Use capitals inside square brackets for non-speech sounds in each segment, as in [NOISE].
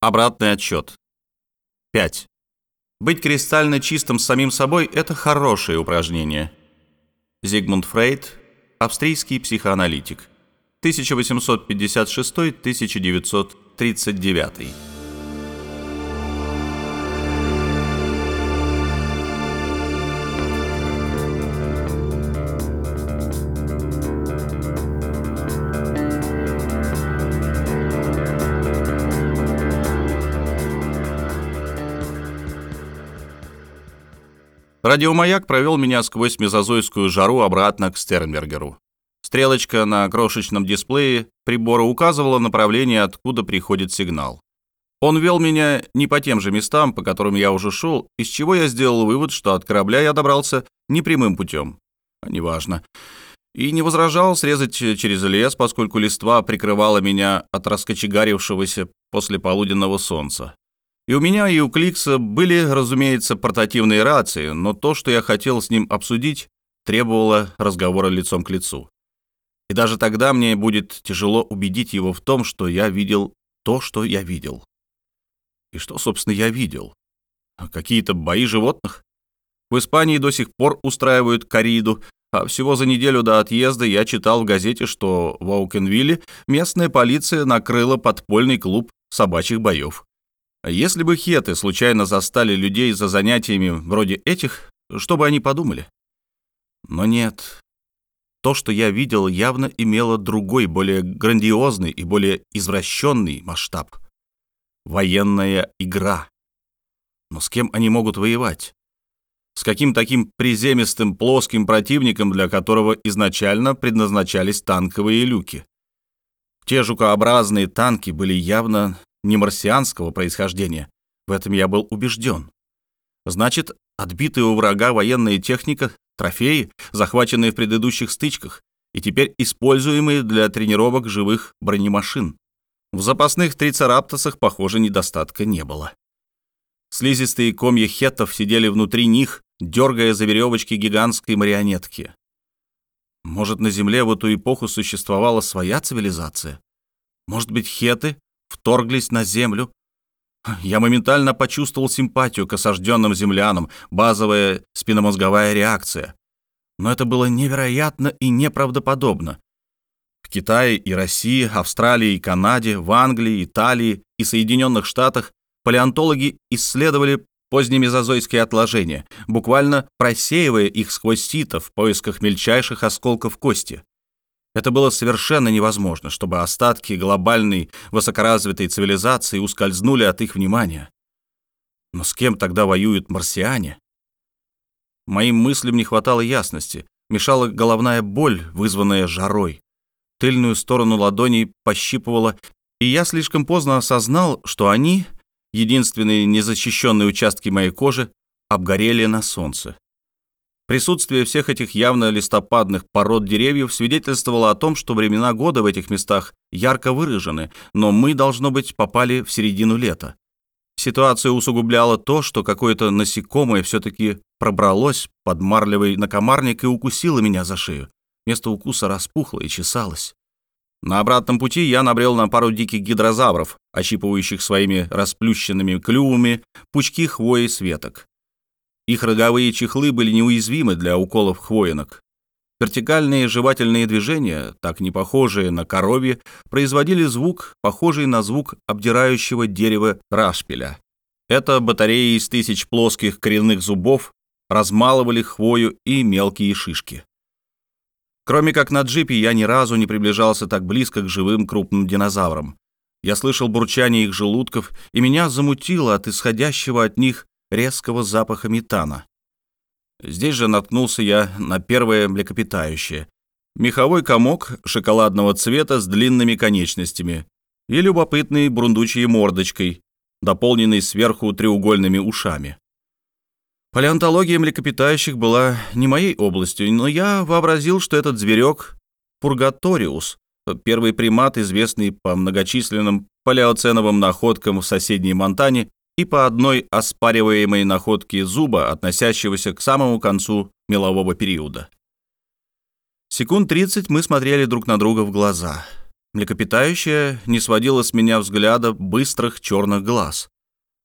Обратный отсчет. 5. Быть кристально чистым самим собой – это хорошее упражнение. Зигмунд Фрейд, австрийский психоаналитик. 1856-1939. Радиомаяк провел меня сквозь мезозойскую жару обратно к Стернбергеру. Стрелочка на крошечном дисплее прибора указывала направление, откуда приходит сигнал. Он вел меня не по тем же местам, по которым я уже шел, из чего я сделал вывод, что от корабля я добрался непрямым путем. А неважно. И не возражал срезать через лес, поскольку листва прикрывала меня от раскочегарившегося после полуденного солнца. И у меня, и у Кликса были, разумеется, портативные рации, но то, что я хотел с ним обсудить, требовало разговора лицом к лицу. И даже тогда мне будет тяжело убедить его в том, что я видел то, что я видел. И что, собственно, я видел? Какие-то бои животных? В Испании до сих пор устраивают кориду, а всего за неделю до отъезда я читал в газете, что в Оукенвилле местная полиция накрыла подпольный клуб собачьих боев. Если бы хеты случайно застали людей за занятиями вроде этих, что бы они подумали? Но нет. То, что я видел, явно имело другой, более грандиозный и более извращенный масштаб. Военная игра. Но с кем они могут воевать? С каким таким приземистым плоским противником, для которого изначально предназначались танковые люки? Те жукообразные танки были явно не марсианского происхождения. В этом я был убежден. Значит, отбитая у врага военная техника, трофеи, захваченные в предыдущих стычках и теперь используемые для тренировок живых бронемашин. В запасных трицераптосах, похоже, недостатка не было. Слизистые комья хеттов сидели внутри них, дергая за веревочки гигантской марионетки. Может, на Земле в эту эпоху существовала своя цивилизация? Может быть, хеты вторглись на землю. Я моментально почувствовал симпатию к осажденным землянам, базовая спинномозговая реакция. Но это было невероятно и неправдоподобно. В Китае и России, Австралии и Канаде, в Англии, Италии и Соединенных Штатах палеонтологи исследовали позднемезозойские отложения, буквально просеивая их сквозь сито в поисках мельчайших осколков кости. Это было совершенно невозможно, чтобы остатки глобальной высокоразвитой цивилизации ускользнули от их внимания. Но с кем тогда воюют марсиане? Моим мыслям не хватало ясности, мешала головная боль, вызванная жарой. Тыльную сторону ладоней пощипывала, и я слишком поздно осознал, что они, единственные незащищенные участки моей кожи, обгорели на солнце. Присутствие всех этих явно листопадных пород деревьев свидетельствовало о том, что времена года в этих местах ярко выражены, но мы, должно быть, попали в середину лета. Ситуацию усугубляло то, что какое-то насекомое все-таки пробралось под марлевый накомарник и укусило меня за шею. Место укуса распухло и чесалось. На обратном пути я набрел на пару диких гидрозавров, ощипывающих своими расплющенными клювами пучки хвои светок. Их роговые чехлы были неуязвимы для уколов хвоинок. Вертикальные жевательные движения, так не похожие на коровье, производили звук, похожий на звук обдирающего дерева рашпиля. Это батареи из тысяч плоских коренных зубов размалывали хвою и мелкие шишки. Кроме как на джипе, я ни разу не приближался так близко к живым крупным динозаврам. Я слышал бурчание их желудков, и меня замутило от исходящего от них резкого запаха метана. Здесь же наткнулся я на первое млекопитающее. Меховой комок шоколадного цвета с длинными конечностями и любопытной брундучей мордочкой, дополненной сверху треугольными ушами. Палеонтология млекопитающих была не моей областью, но я вообразил, что этот зверек — пургаториус, первый примат, известный по многочисленным палеоценовым находкам в соседней Монтане и по одной оспариваемой находке зуба, относящегося к самому концу мелового периода. Секунд 30 мы смотрели друг на друга в глаза. Млекопитающее не сводило с меня взгляда быстрых черных глаз.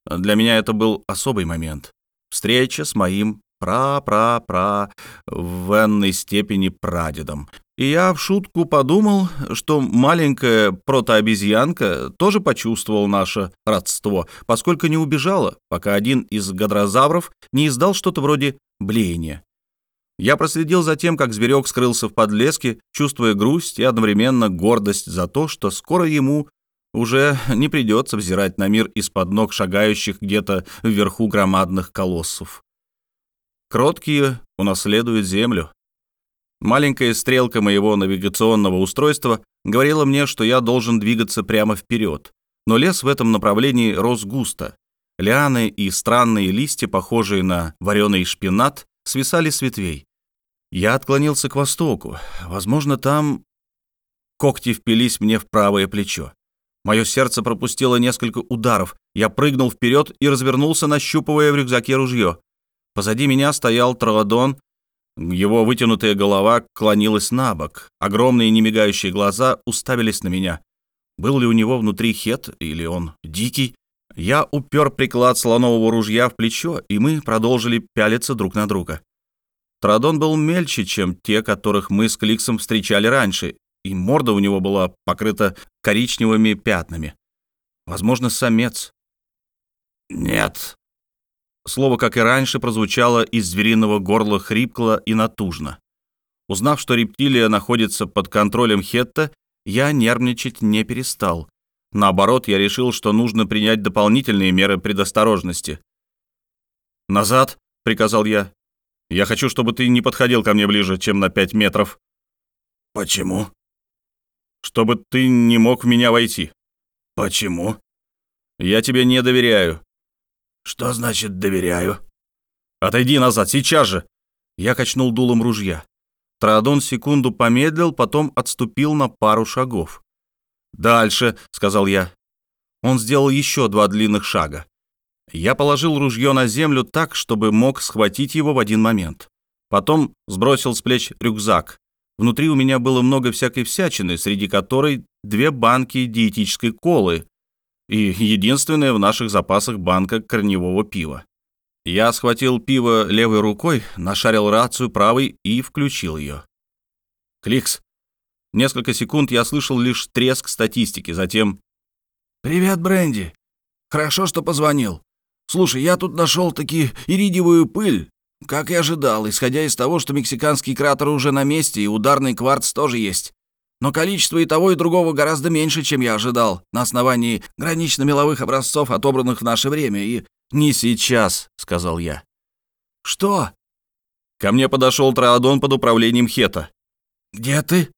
Для меня это был особый момент. Встреча с моим пра-пра-пра в энной степени прадедом. И я в шутку подумал, что маленькая протообезьянка тоже почувствовала наше родство, поскольку не убежала, пока один из гадрозавров не издал что-то вроде блеяния. Я проследил за тем, как зверек скрылся в подлеске, чувствуя грусть и одновременно гордость за то, что скоро ему уже не придется взирать на мир из-под ног шагающих где-то вверху громадных колоссов. Кроткие унаследуют землю. Маленькая стрелка моего навигационного устройства говорила мне, что я должен двигаться прямо вперед, но лес в этом направлении рос густо. Лианы и странные листья, похожие на вареный шпинат, свисали с ветвей. Я отклонился к востоку. Возможно, там... Когти впились мне в правое плечо. Мое сердце пропустило несколько ударов. Я прыгнул вперед и развернулся, нащупывая в рюкзаке ружье. Позади меня стоял Троодон. Его вытянутая голова клонилась на бок. Огромные немигающие глаза уставились на меня. Был ли у него внутри хет, или он дикий? Я упер приклад слонового ружья в плечо, и мы продолжили пялиться друг на друга. Традон был мельче, чем те, которых мы с Кликсом встречали раньше, и морда у него была покрыта коричневыми пятнами. Возможно, самец. «Нет», Слово, как и раньше, прозвучало из звериного горла хрипло и натужно. Узнав, что рептилия находится под контролем Хетта, я нервничать не перестал. Наоборот, я решил, что нужно принять дополнительные меры предосторожности. «Назад!» — приказал я. «Я хочу, чтобы ты не подходил ко мне ближе, чем на пять метров». «Почему?» «Чтобы ты не мог в меня войти». «Почему?» «Я тебе не доверяю. «Что значит доверяю?» «Отойди назад, сейчас же!» Я качнул дулом ружья. Траодон секунду помедлил, потом отступил на пару шагов. «Дальше», — сказал я. Он сделал еще два длинных шага. Я положил ружье на землю так, чтобы мог схватить его в один момент. Потом сбросил с плеч рюкзак. Внутри у меня было много всякой всячины, среди которой две банки диетической колы, и единственная в наших запасах банка корневого пива. Я схватил пиво левой рукой, нашарил рацию правой и включил ее. Кликс. Несколько секунд я слышал лишь треск статистики, затем... «Привет, Бренди. Хорошо, что позвонил. Слушай, я тут нашел таки иридиевую пыль, как и ожидал, исходя из того, что мексиканский кратер уже на месте и ударный кварц тоже есть. Но количество и того, и другого гораздо меньше, чем я ожидал, на основании гранично-меловых образцов, отобранных в наше время, и... «Не сейчас», — сказал я. «Что?» Ко мне подошел Траодон под управлением Хета. «Где ты?»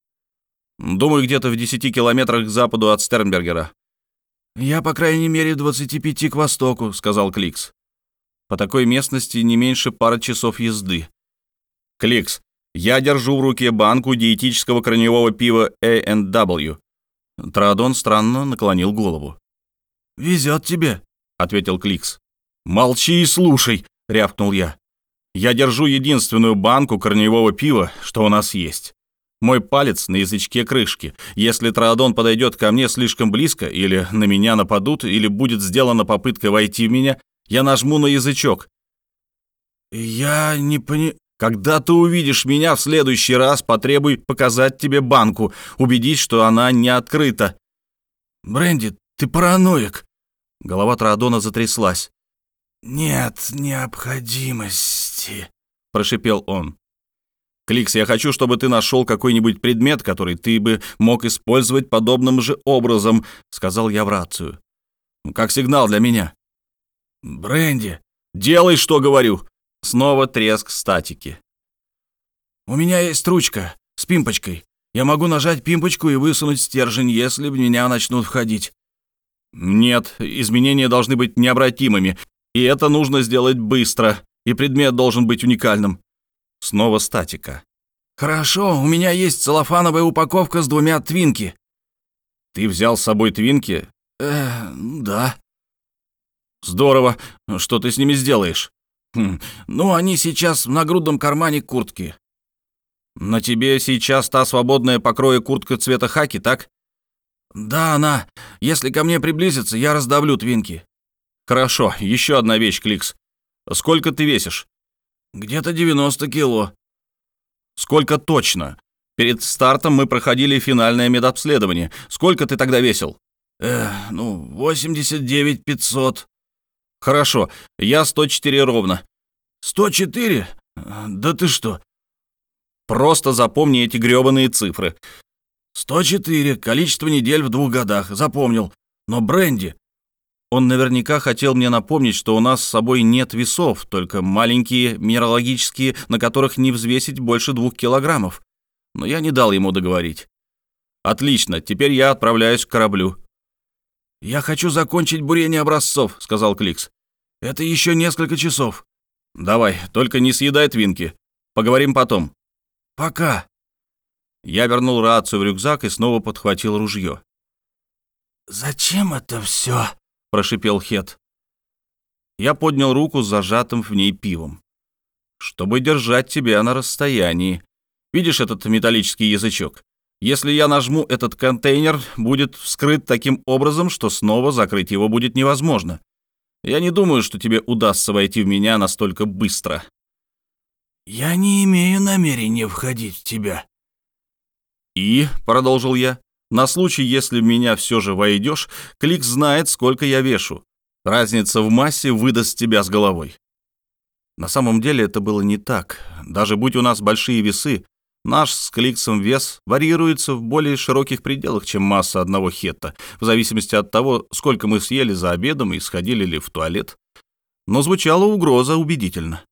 «Думаю, где-то в десяти километрах к западу от Стернбергера». «Я, по крайней мере, в двадцати пяти к востоку», — сказал Кликс. «По такой местности не меньше пары часов езды». «Кликс, я держу в руке банку диетического корневого пива A&W. Традон странно наклонил голову. «Везет тебе», — ответил Кликс. «Молчи и слушай», — рявкнул я. «Я держу единственную банку корневого пива, что у нас есть. Мой палец на язычке крышки. Если Траодон подойдет ко мне слишком близко, или на меня нападут, или будет сделана попытка войти в меня, я нажму на язычок». «Я не пони...» Когда ты увидишь меня в следующий раз, потребуй показать тебе банку, убедись, что она не открыта. Бренди, ты параноик. Голова Траадона затряслась. Нет необходимости, прошипел он. Кликс, я хочу, чтобы ты нашел какой-нибудь предмет, который ты бы мог использовать подобным же образом, сказал я в рацию. Как сигнал для меня. Бренди, делай, что говорю. Снова треск статики. «У меня есть ручка с пимпочкой. Я могу нажать пимпочку и высунуть стержень, если в меня начнут входить». «Нет, изменения должны быть необратимыми, и это нужно сделать быстро, и предмет должен быть уникальным». Снова статика. «Хорошо, у меня есть целлофановая упаковка с двумя твинки». «Ты взял с собой твинки?» «Э, да». «Здорово. Что ты с ними сделаешь?» Ну, они сейчас в нагрудном кармане куртки. На тебе сейчас та свободная покроя куртка цвета хаки, так? «Да, она. Если ко мне приблизится, я раздавлю твинки». «Хорошо, еще одна вещь, Кликс. Сколько ты весишь?» «Где-то 90 кило». «Сколько точно? Перед стартом мы проходили финальное медобследование. Сколько ты тогда весил?» «Э, ну, 89 500». «Хорошо, я 104 ровно». «104? Да ты что?» «Просто запомни эти грёбаные цифры». «104, количество недель в двух годах, запомнил. Но Бренди, он наверняка хотел мне напомнить, что у нас с собой нет весов, только маленькие минералогические, на которых не взвесить больше двух килограммов. Но я не дал ему договорить. «Отлично, теперь я отправляюсь к кораблю». «Я хочу закончить бурение образцов», — сказал Кликс. «Это еще несколько часов». «Давай, только не съедай твинки. Поговорим потом». «Пока». Я вернул рацию в рюкзак и снова подхватил ружье. «Зачем это все?» — прошипел Хет. Я поднял руку с зажатым в ней пивом. «Чтобы держать тебя на расстоянии. Видишь этот металлический язычок? Если я нажму этот контейнер, будет вскрыт таким образом, что снова закрыть его будет невозможно. Я не думаю, что тебе удастся войти в меня настолько быстро». «Я не имею намерения входить в тебя». «И», — продолжил я, на случай, если в меня все же войдешь, Клик знает, сколько я вешу. Разница в массе выдаст тебя с головой. На самом деле это было не так. Даже будь у нас большие весы, наш с Кликсом вес варьируется в более широких пределах, чем масса одного хетта, в зависимости от того, сколько мы съели за обедом и сходили ли в туалет. Но звучала угроза убедительно.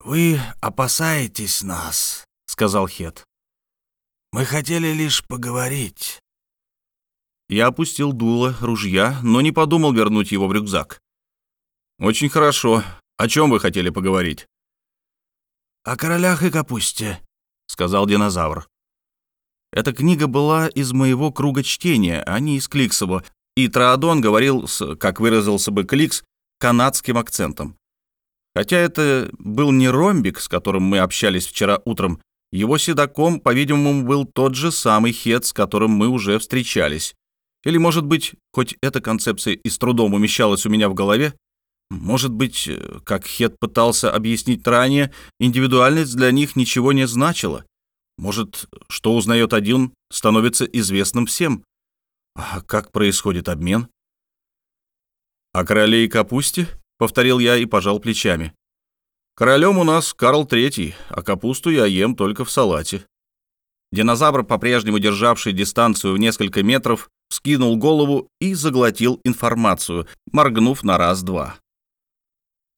«Вы опасаетесь нас», — сказал Хет. Мы хотели лишь поговорить». Я опустил дуло ружья, но не подумал вернуть его в рюкзак. «Очень хорошо. О чем вы хотели поговорить?» «О королях и капусте», — сказал динозавр. Эта книга была из моего круга чтения, а не из Кликсова, и Траадон говорил с, как выразился бы Кликс, канадским акцентом. Хотя это был не ромбик, с которым мы общались вчера утром, его седаком, по-видимому, был тот же самый Хет, с которым мы уже встречались. Или, может быть, хоть эта концепция и с трудом умещалась у меня в голове, может быть, как Хет пытался объяснить ранее, индивидуальность для них ничего не значила. Может, что узнает один, становится известным всем. А как происходит обмен? «О короле и капусте?» — повторил я и пожал плечами. Королем у нас Карл Третий, а капусту я ем только в салате. Динозавр, по-прежнему державший дистанцию в несколько метров, скинул голову и заглотил информацию, моргнув на раз-два.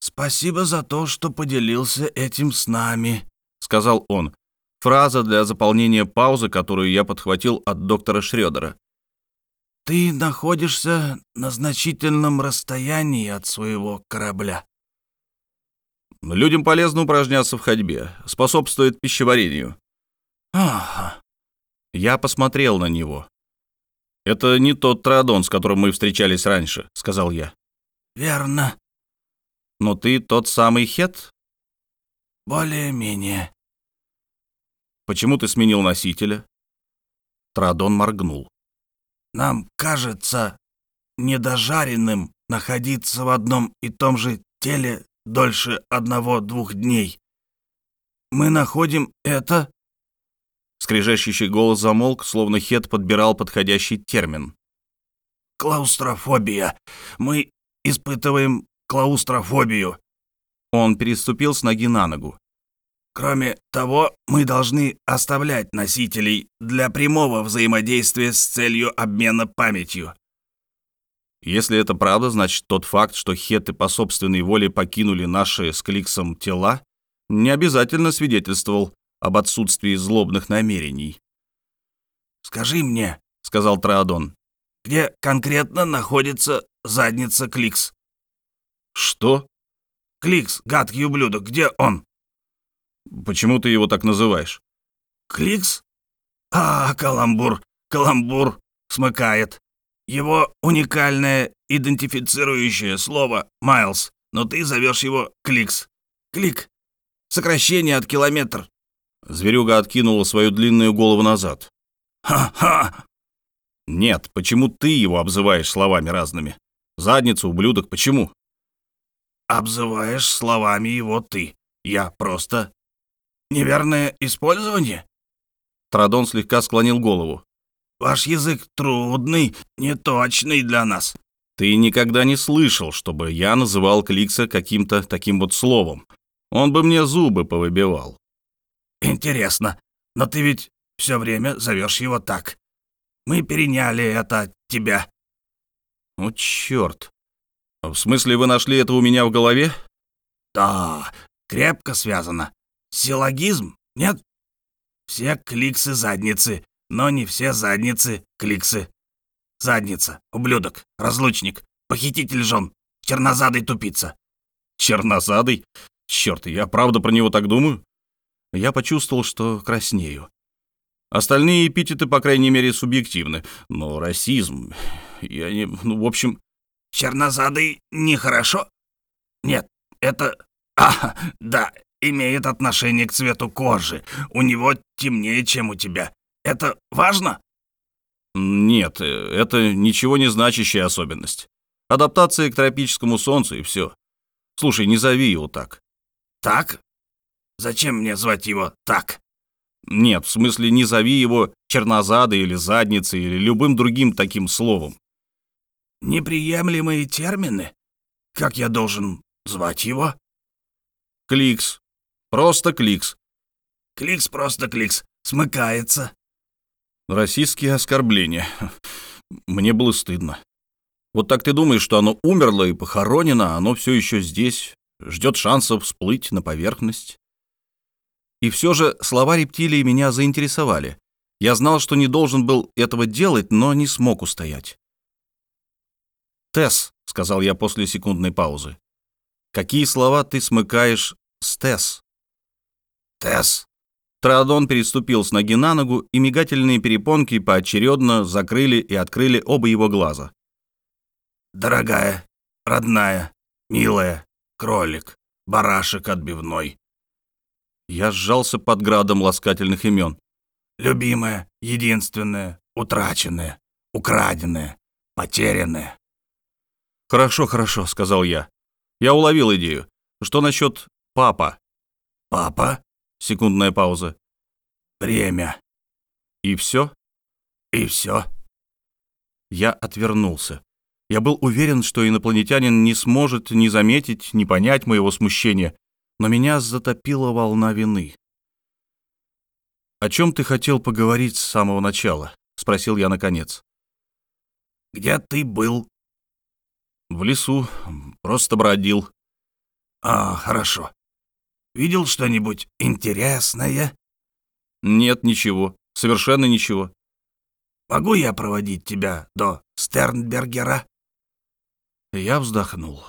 «Спасибо за то, что поделился этим с нами», — сказал он. Фраза для заполнения паузы, которую я подхватил от доктора Шрёдера. «Ты находишься на значительном расстоянии от своего корабля». Людям полезно упражняться в ходьбе, способствует пищеварению. Ага. Я посмотрел на него. Это не тот традон, с которым мы встречались раньше, сказал я. Верно. Но ты тот самый Хет? Более-менее. Почему ты сменил носителя? Традон моргнул. Нам кажется недожаренным находиться в одном и том же теле дольше одного-двух дней. Мы находим это...» Скрежещущий голос замолк, словно Хет подбирал подходящий термин. «Клаустрофобия. Мы испытываем клаустрофобию». Он переступил с ноги на ногу. Кроме того, мы должны оставлять носителей для прямого взаимодействия с целью обмена памятью. Если это правда, значит тот факт, что хеты по собственной воле покинули наши с Кликсом тела, не обязательно свидетельствовал об отсутствии злобных намерений. «Скажи мне», — сказал Траадон, — «где конкретно находится задница Кликс?» «Что?» «Кликс, гадкий ублюдок, где он?» «Почему ты его так называешь?» «Кликс? А, каламбур, каламбур, смыкает. Его уникальное идентифицирующее слово «Майлз», но ты зовешь его «Кликс». «Клик» — сокращение от километр. Зверюга откинула свою длинную голову назад. «Ха-ха!» Нет, почему ты его обзываешь словами разными? Задница, ублюдок, почему? Обзываешь словами его ты. Я просто... Неверное использование? Традон слегка склонил голову. Ваш язык трудный, неточный для нас. Ты никогда не слышал, чтобы я называл Кликса каким-то таким вот словом. Он бы мне зубы повыбивал. Интересно, но ты ведь все время зовешь его так. Мы переняли это от тебя. О, черт. В смысле, вы нашли это у меня в голове? Да, крепко связано. Силлогизм? Нет? Все кликсы задницы, но не все задницы кликсы. Задница, ублюдок, разлучник, похититель жен, чернозадый тупица. Чернозадый? Черт, я правда про него так думаю? Я почувствовал, что краснею. Остальные эпитеты, по крайней мере, субъективны. Но расизм... Я не... Ну, в общем... Чернозадый нехорошо? Нет, это... [LAUGHS] А, да, имеет отношение к цвету кожи. У него темнее, чем у тебя. Это важно? Нет, это ничего не значащая особенность. Адаптация к тропическому солнцу и все. Слушай, не зови его так. Так? Зачем мне звать его так? Нет, в смысле, не зови его чернозадой или задницей или любым другим таким словом. Неприемлемые термины? Как я должен звать его? Кликс. Просто кликс. Кликс просто кликс. Смыкается. Российские оскорбления. Мне было стыдно. Вот так ты думаешь, что оно умерло и похоронено, а оно все еще здесь, ждет шанса всплыть на поверхность? И все же слова рептилии меня заинтересовали. Я знал, что не должен был этого делать, но не смог устоять. «Тесс», — сказал я после секундной паузы, — «какие слова ты смыкаешь с Тесс?» «Тесс». Траодон переступил с ноги на ногу, и мигательные перепонки поочередно закрыли и открыли оба его глаза. «Дорогая, родная, милая, кролик, барашек отбивной, я сжался под градом ласкательных имен. «Любимая, единственная, утраченная, украденная, потерянная». «Хорошо, хорошо», — сказал я. Я уловил идею. Что насчет папа? «Папа?» — секундная пауза. «Время». «И все?» «И все». Я отвернулся. Я был уверен, что инопланетянин не сможет ни заметить, ни понять моего смущения, но меня затопила волна вины. «О чем ты хотел поговорить с самого начала?» — спросил я наконец. «Где ты был?» «В лесу. Просто бродил». «А, хорошо. Видел что-нибудь интересное?» «Нет, ничего. Совершенно ничего». «Могу я проводить тебя до Стернбергера?» Я вздохнул.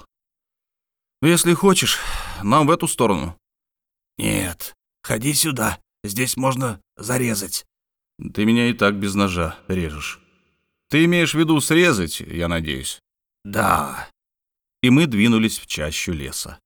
«Если хочешь, нам в эту сторону». «Нет, ходи сюда, здесь можно зарезать». «Ты меня и так без ножа режешь». «Ты имеешь в виду срезать, я надеюсь?» «Да». И мы двинулись в чащу леса.